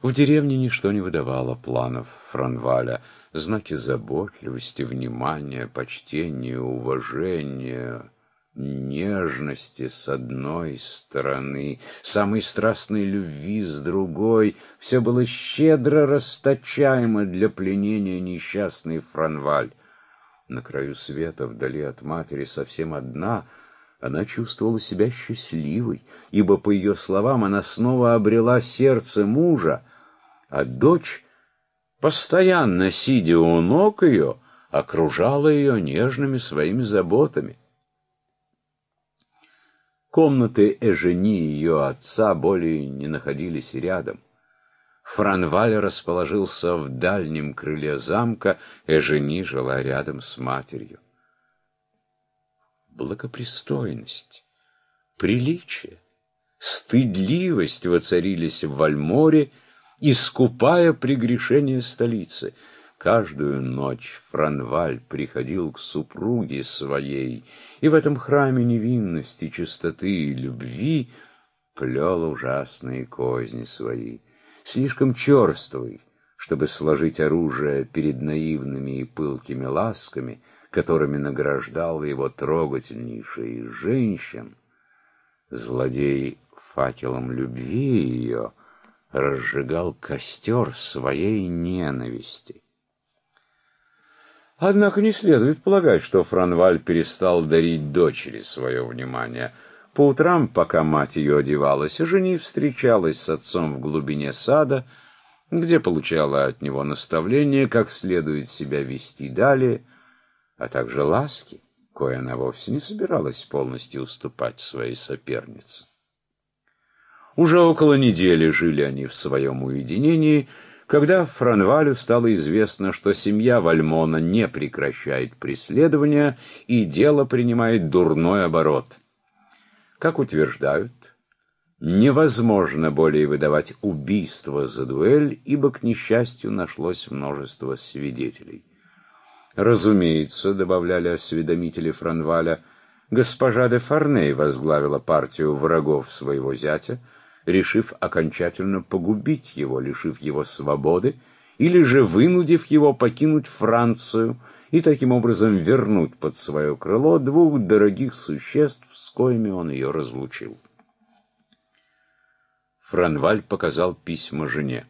В деревне ничто не выдавало планов Франваля. Знаки заботливости, внимания, почтения, уважения, нежности с одной стороны, самой страстной любви с другой, все было щедро расточаемо для пленения несчастной Франваль. На краю света, вдали от матери, совсем одна — она чувствовала себя счастливой, ибо, по ее словам, она снова обрела сердце мужа, а дочь, постоянно сидя у ног ее, окружала ее нежными своими заботами. Комнаты Эжени и ее отца более не находились рядом. Франваль расположился в дальнем крыле замка, Эжени жила рядом с матерью благопристойность, приличие, стыдливость воцарились в Вальморе, искупая прегрешение столицы. Каждую ночь Франваль приходил к супруге своей, и в этом храме невинности, чистоты и любви плел ужасные козни свои, слишком черствый, чтобы сложить оружие перед наивными и пылкими ласками — которыми награждал его трогательнейший из женщин, злодей факелом любви ее разжигал костер своей ненависти. Однако не следует полагать, что Франваль перестал дарить дочери свое внимание. По утрам, пока мать ее одевалась, жени встречалась с отцом в глубине сада, где получала от него наставление, как следует себя вести далее — а также ласки, кое она вовсе не собиралась полностью уступать своей сопернице. Уже около недели жили они в своем уединении, когда Франвалю стало известно, что семья Вальмона не прекращает преследования и дело принимает дурной оборот. Как утверждают, невозможно более выдавать убийство за дуэль, ибо, к несчастью, нашлось множество свидетелей. Разумеется, добавляли осведомители Франваля, госпожа де Фарней возглавила партию врагов своего зятя, решив окончательно погубить его, лишив его свободы, или же вынудив его покинуть Францию и таким образом вернуть под свое крыло двух дорогих существ, с коими он ее разлучил. Франваль показал письма жене.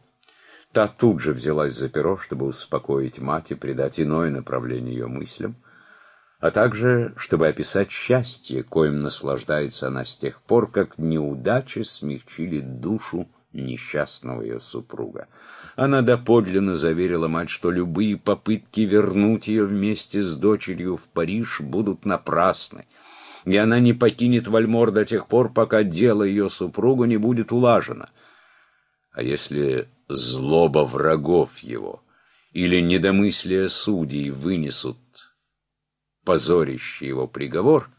Та тут же взялась за перо, чтобы успокоить мать и придать иное направление ее мыслям, а также чтобы описать счастье, коим наслаждается она с тех пор, как неудачи смягчили душу несчастного ее супруга. Она доподлинно заверила мать, что любые попытки вернуть ее вместе с дочерью в Париж будут напрасны, и она не покинет Вальмор до тех пор, пока дело ее супруга не будет улажено. А если злоба врагов его или недомыслие судей вынесут позорящий его приговор,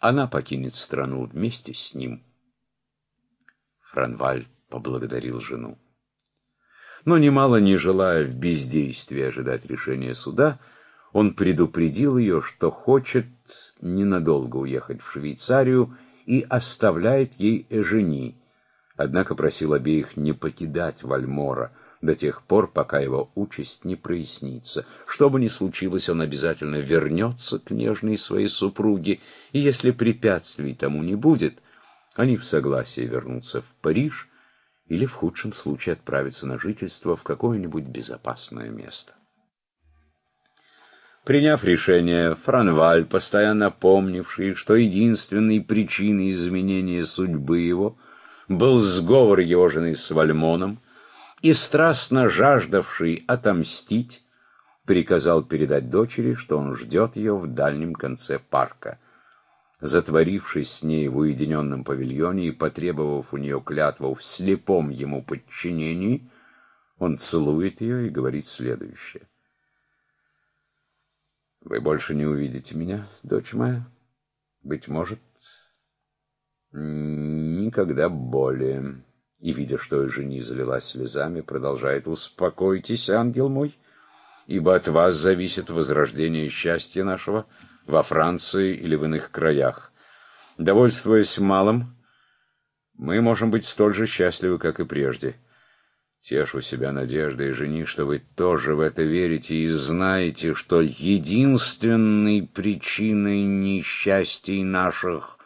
она покинет страну вместе с ним. Франваль поблагодарил жену. Но немало не желая в бездействии ожидать решения суда, он предупредил ее, что хочет ненадолго уехать в Швейцарию и оставляет ей Эжени, однако просил обеих не покидать Вальмора до тех пор, пока его участь не прояснится. Что бы ни случилось, он обязательно вернется к нежной своей супруге, и если препятствий тому не будет, они в согласии вернутся в Париж или в худшем случае отправиться на жительство в какое-нибудь безопасное место. Приняв решение, Франваль, постоянно помнивший, что единственной причиной изменения судьбы его — был сговор его жены с Вальмоном, и, страстно жаждавший отомстить, приказал передать дочери, что он ждет ее в дальнем конце парка. Затворившись с ней в уединенном павильоне и потребовав у нее клятву в слепом ему подчинении, он целует ее и говорит следующее. «Вы больше не увидите меня, дочь моя? Быть может, Никогда более. И, видя, что жени залилась слезами, продолжает «Успокойтесь, ангел мой, ибо от вас зависит возрождение счастья нашего во Франции или в иных краях. Довольствуясь малым, мы можем быть столь же счастливы, как и прежде. Тешу себя надеждой, жени, что вы тоже в это верите и знаете, что единственной причиной несчастий наших